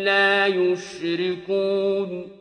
لَا يُشْرِكُونَ